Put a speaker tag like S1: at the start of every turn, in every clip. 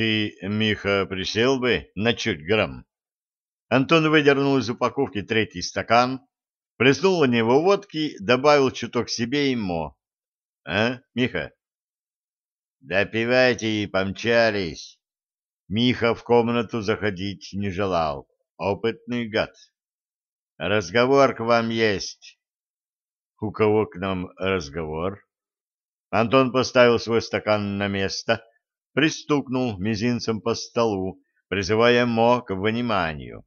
S1: Ты, Миха, присел бы на чуть грамм. Антон выдернул из упаковки третий стакан, плеснул в него водки, добавил чуток себе и мо. А, Миха? Допивайте и помчались. Миха в комнату заходить не желал. Опытный гад. Разговор к вам есть. У кого к нам разговор? Антон поставил свой стакан на место, пристукнул мизинцем по столу, призывая Мо к вниманию.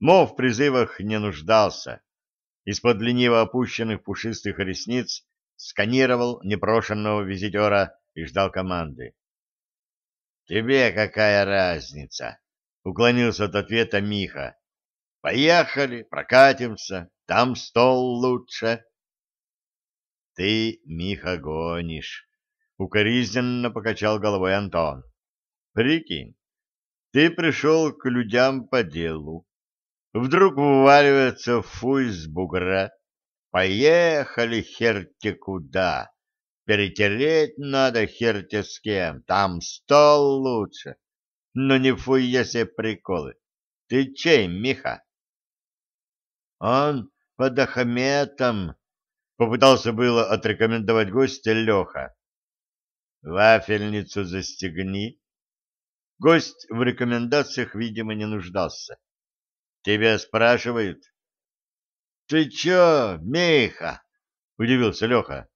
S1: Мо в призывах не нуждался. Из-под лениво опущенных пушистых ресниц сканировал непрошенного визитера и ждал команды. «Тебе какая разница?» — уклонился от ответа Миха. «Поехали, прокатимся, там стол лучше». «Ты, Миха, гонишь!» — укоризненно покачал головой Антон. «Прикинь, ты пришел к людям по делу. Вдруг вываливается фу из бугра. Поехали, херте куда! Перетереть надо херте с кем, там стол лучше. Но не фуй себе приколы. Ты чей, Миха?» «Он под Ахметом», Попытался было отрекомендовать гостя Леха. «Вафельницу застегни». Гость в рекомендациях, видимо, не нуждался. «Тебя спрашивают?» «Ты чё, Миха?» — удивился Леха.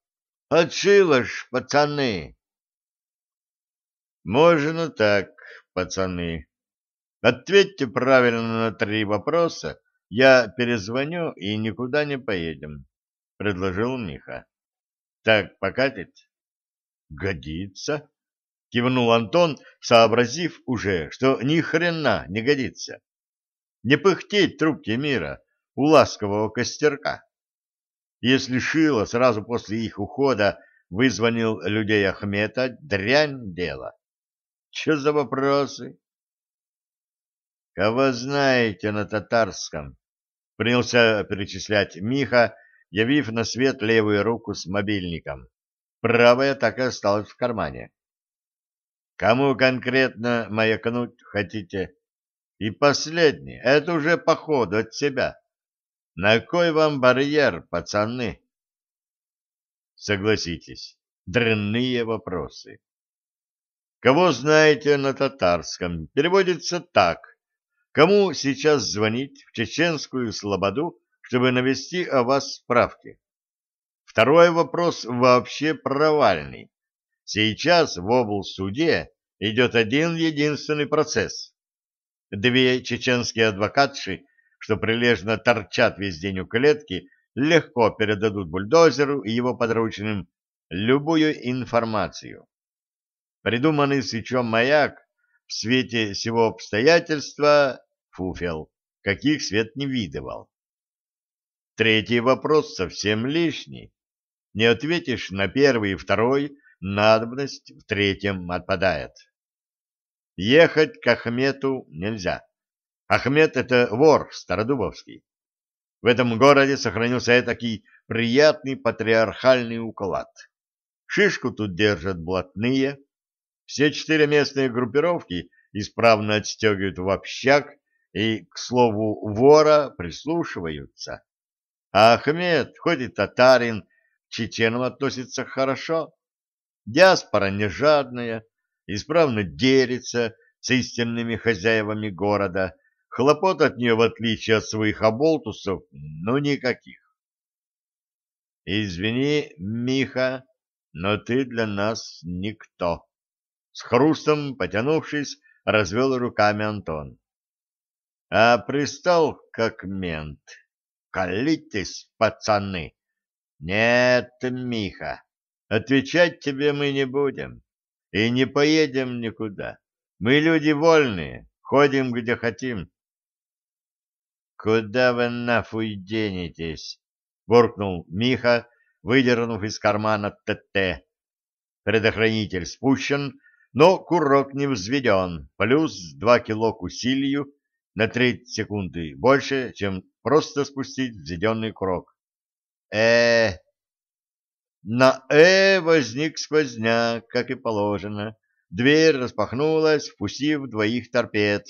S1: «Отшила ж, пацаны!» «Можно так, пацаны. Ответьте правильно на три вопроса, я перезвоню и никуда не поедем предложил Миха. Так покатит? Годится, кивнул Антон, сообразив уже, что ни хрена не годится. Не пыхтеть трубки мира у ласкового костерка. Если Шило сразу после их ухода вызвонил людей Ахмета, дрянь дело. Че за вопросы? Кого знаете на татарском? Принялся перечислять Миха, явив на свет левую руку с мобильником. Правая так и осталась в кармане. Кому конкретно маякнуть хотите? И последнее, это уже по ходу от себя. На кой вам барьер, пацаны? Согласитесь, дрянные вопросы. Кого знаете на татарском? Переводится так. Кому сейчас звонить в чеченскую слободу чтобы навести о вас справки. Второй вопрос вообще провальный. Сейчас в облсуде идет один единственный процесс. Две чеченские адвокатши, что прилежно торчат весь день у клетки, легко передадут бульдозеру и его подручным любую информацию. Придуманный свечом маяк в свете всего обстоятельства фуфел, каких свет не видывал. Третий вопрос совсем лишний. Не ответишь на первый и второй, надобность в третьем отпадает. Ехать к Ахмету нельзя. Ахмет — это вор стародубовский. В этом городе сохранился этакий приятный патриархальный уклад. Шишку тут держат блатные. Все четыре местные группировки исправно отстегивают в общак и, к слову, вора прислушиваются. А Ахмед, хоть и татарин, чеченам относится хорошо. Диаспора не жадная, исправно делится с истинными хозяевами города. Хлопот от нее, в отличие от своих оболтусов, ну никаких. Извини, Миха, но ты для нас никто. С хрустом, потянувшись, развел руками Антон. А пристал как мент. Колитесь, пацаны. Нет, Миха, отвечать тебе мы не будем. И не поедем никуда. Мы люди вольные, ходим где хотим. Куда вы нафуй денетесь? буркнул Миха, выдернув из кармана ТТ. Предохранитель спущен, но курок не взведен, плюс два кило к усилию на треть секунды больше, чем просто спустить взведенный курок. Э На «э» возник сквозняк, как и положено. дверь распахнулась, впустив двоих торпед.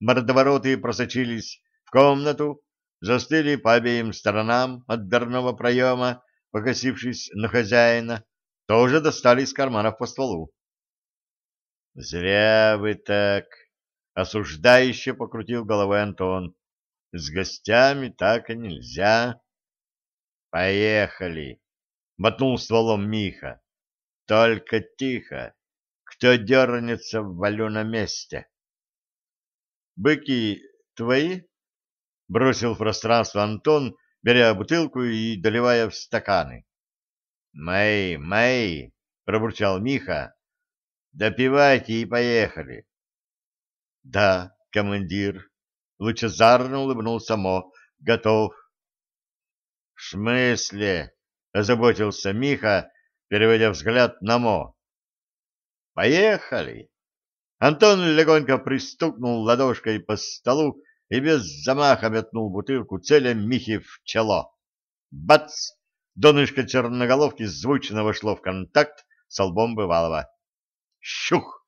S1: Мордовороты просочились в комнату, застыли по обеим сторонам от дверного проема, покосившись на хозяина, тоже достали из карманов по стволу. — Зря вы так! — осуждающе покрутил головой Антон. — С гостями так и нельзя. — Поехали! — мотнул стволом Миха. — Только тихо! Кто дернется, валю на месте. — Быки твои? — бросил в пространство Антон, беря бутылку и доливая в стаканы. «Мэй, Мэй!» — пробурчал Миха. «Допивайте и поехали!» «Да, командир!» — лучезарно улыбнулся Мо. «Готов!» «В смысле?» — озаботился Миха, переводя взгляд на Мо. «Поехали!» Антон легонько пристукнул ладошкой по столу и без замаха метнул бутылку целя Михи в чело. Бац! Донышко черноголовки звучно вошло в контакт с лбом бывалого. Щух!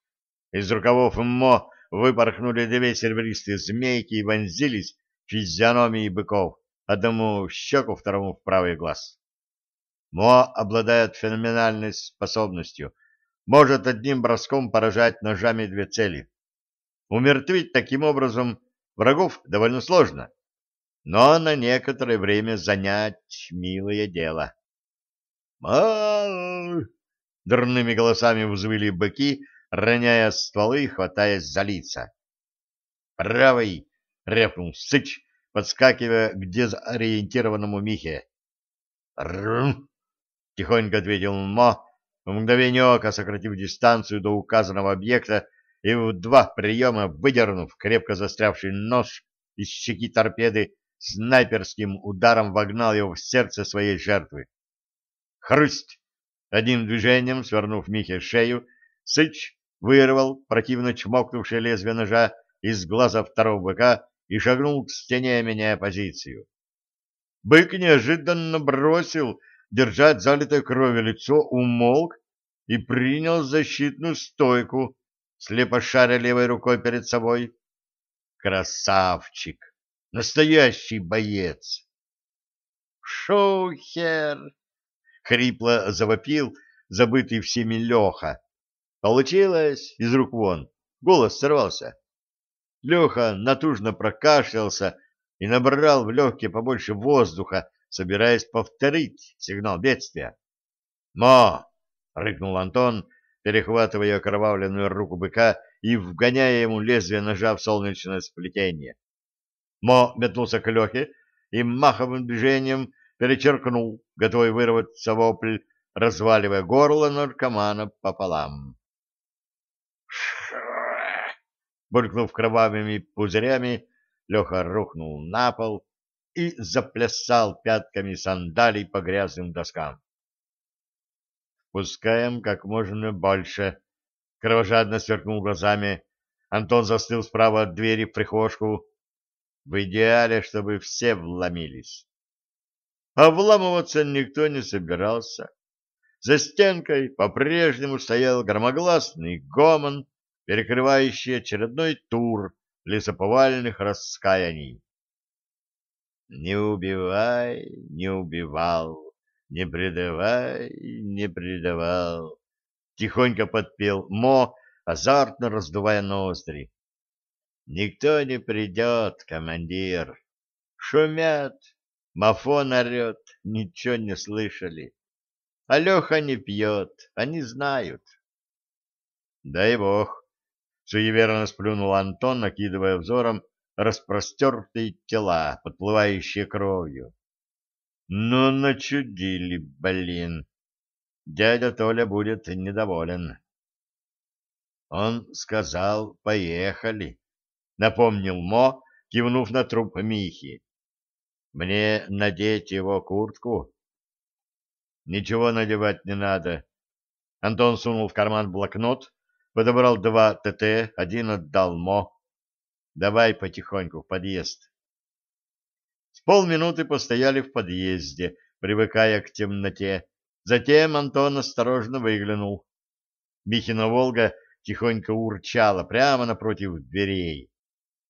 S1: Из рукавов МО выпорхнули две серебристые змейки и вонзились в физиономии быков, одному в щеку, второму в правый глаз. Мо обладает феноменальной способностью, может одним броском поражать ножами две цели. Умертвить таким образом врагов довольно сложно, но на некоторое время занять милое дело. «Мал!» — дурными голосами взвыли быки, роняя стволы и хватаясь за лица. «Правый!» — рявкнул Сыч, подскакивая к дезориентированному Михе. «Рум!» — тихонько ответил Мо, в мгновение ока сократив дистанцию до указанного объекта и в два приема выдернув крепко застрявший нож из щеки торпеды снайперским ударом вогнал его в сердце своей жертвы. Хрусть! Одним движением, свернув Михе шею, Сыч вырвал противно чмокнувшее лезвие ножа из глаза второго быка и шагнул к стене, меняя позицию. Бык неожиданно бросил держать залитое кровью лицо, умолк и принял защитную стойку, слепо шаря левой рукой перед собой. Красавчик! Настоящий боец. «Шухер!» — хрипло завопил забытый всеми Леха. Получилось из рук вон, голос сорвался. Леха натужно прокашлялся и набрал в легкие побольше воздуха, собираясь повторить сигнал бедствия. «Мо!» — рыкнул Антон, перехватывая окровавленную руку быка и вгоняя ему лезвие ножа в солнечное сплетение. Мо метнулся к Лехе и маховым движением перечеркнул, готовый вырваться вопль, разваливая горло наркомана пополам. Булькнув кровавыми пузырями, Леха рухнул на пол и заплясал пятками сандалий по грязным доскам. «Пускаем как можно больше», — кровожадно сверкнул глазами. Антон застыл справа от двери в прихожку, в идеале, чтобы все вломились. А вламываться никто не собирался. За стенкой по-прежнему стоял громогласный гомон, перекрывающий очередной тур лесоповальных раскаяний. «Не убивай, не убивал, не предавай, не предавал», — тихонько подпел Мо, азартно раздувая ноздри. Никто не придет, командир. Шумят, мафон орет, ничего не слышали. Алеха не пьет, они знают. Дай бог, суеверно сплюнул Антон, накидывая взором распростертые тела, подплывающие кровью. Ну, начудили, блин. Дядя Толя будет недоволен. Он сказал, поехали напомнил Мо, кивнув на труп Михи. Мне надеть его куртку? Ничего надевать не надо. Антон сунул в карман блокнот, подобрал два ТТ, один отдал Мо. Давай потихоньку в подъезд. С полминуты постояли в подъезде, привыкая к темноте. Затем Антон осторожно выглянул. Михина «Волга» тихонько урчала прямо напротив дверей.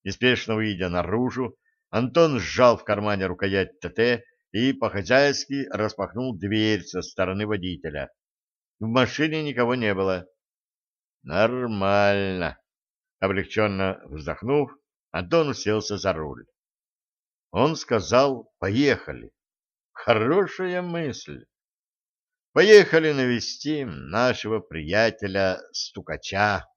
S1: Неспешно выйдя наружу, Антон сжал в кармане рукоять ТТ и по-хозяйски распахнул дверь со стороны водителя. В машине никого не было. Нормально. Облегченно вздохнув, Антон уселся за руль. Он сказал «поехали». Хорошая мысль. Поехали навестим нашего приятеля-стукача.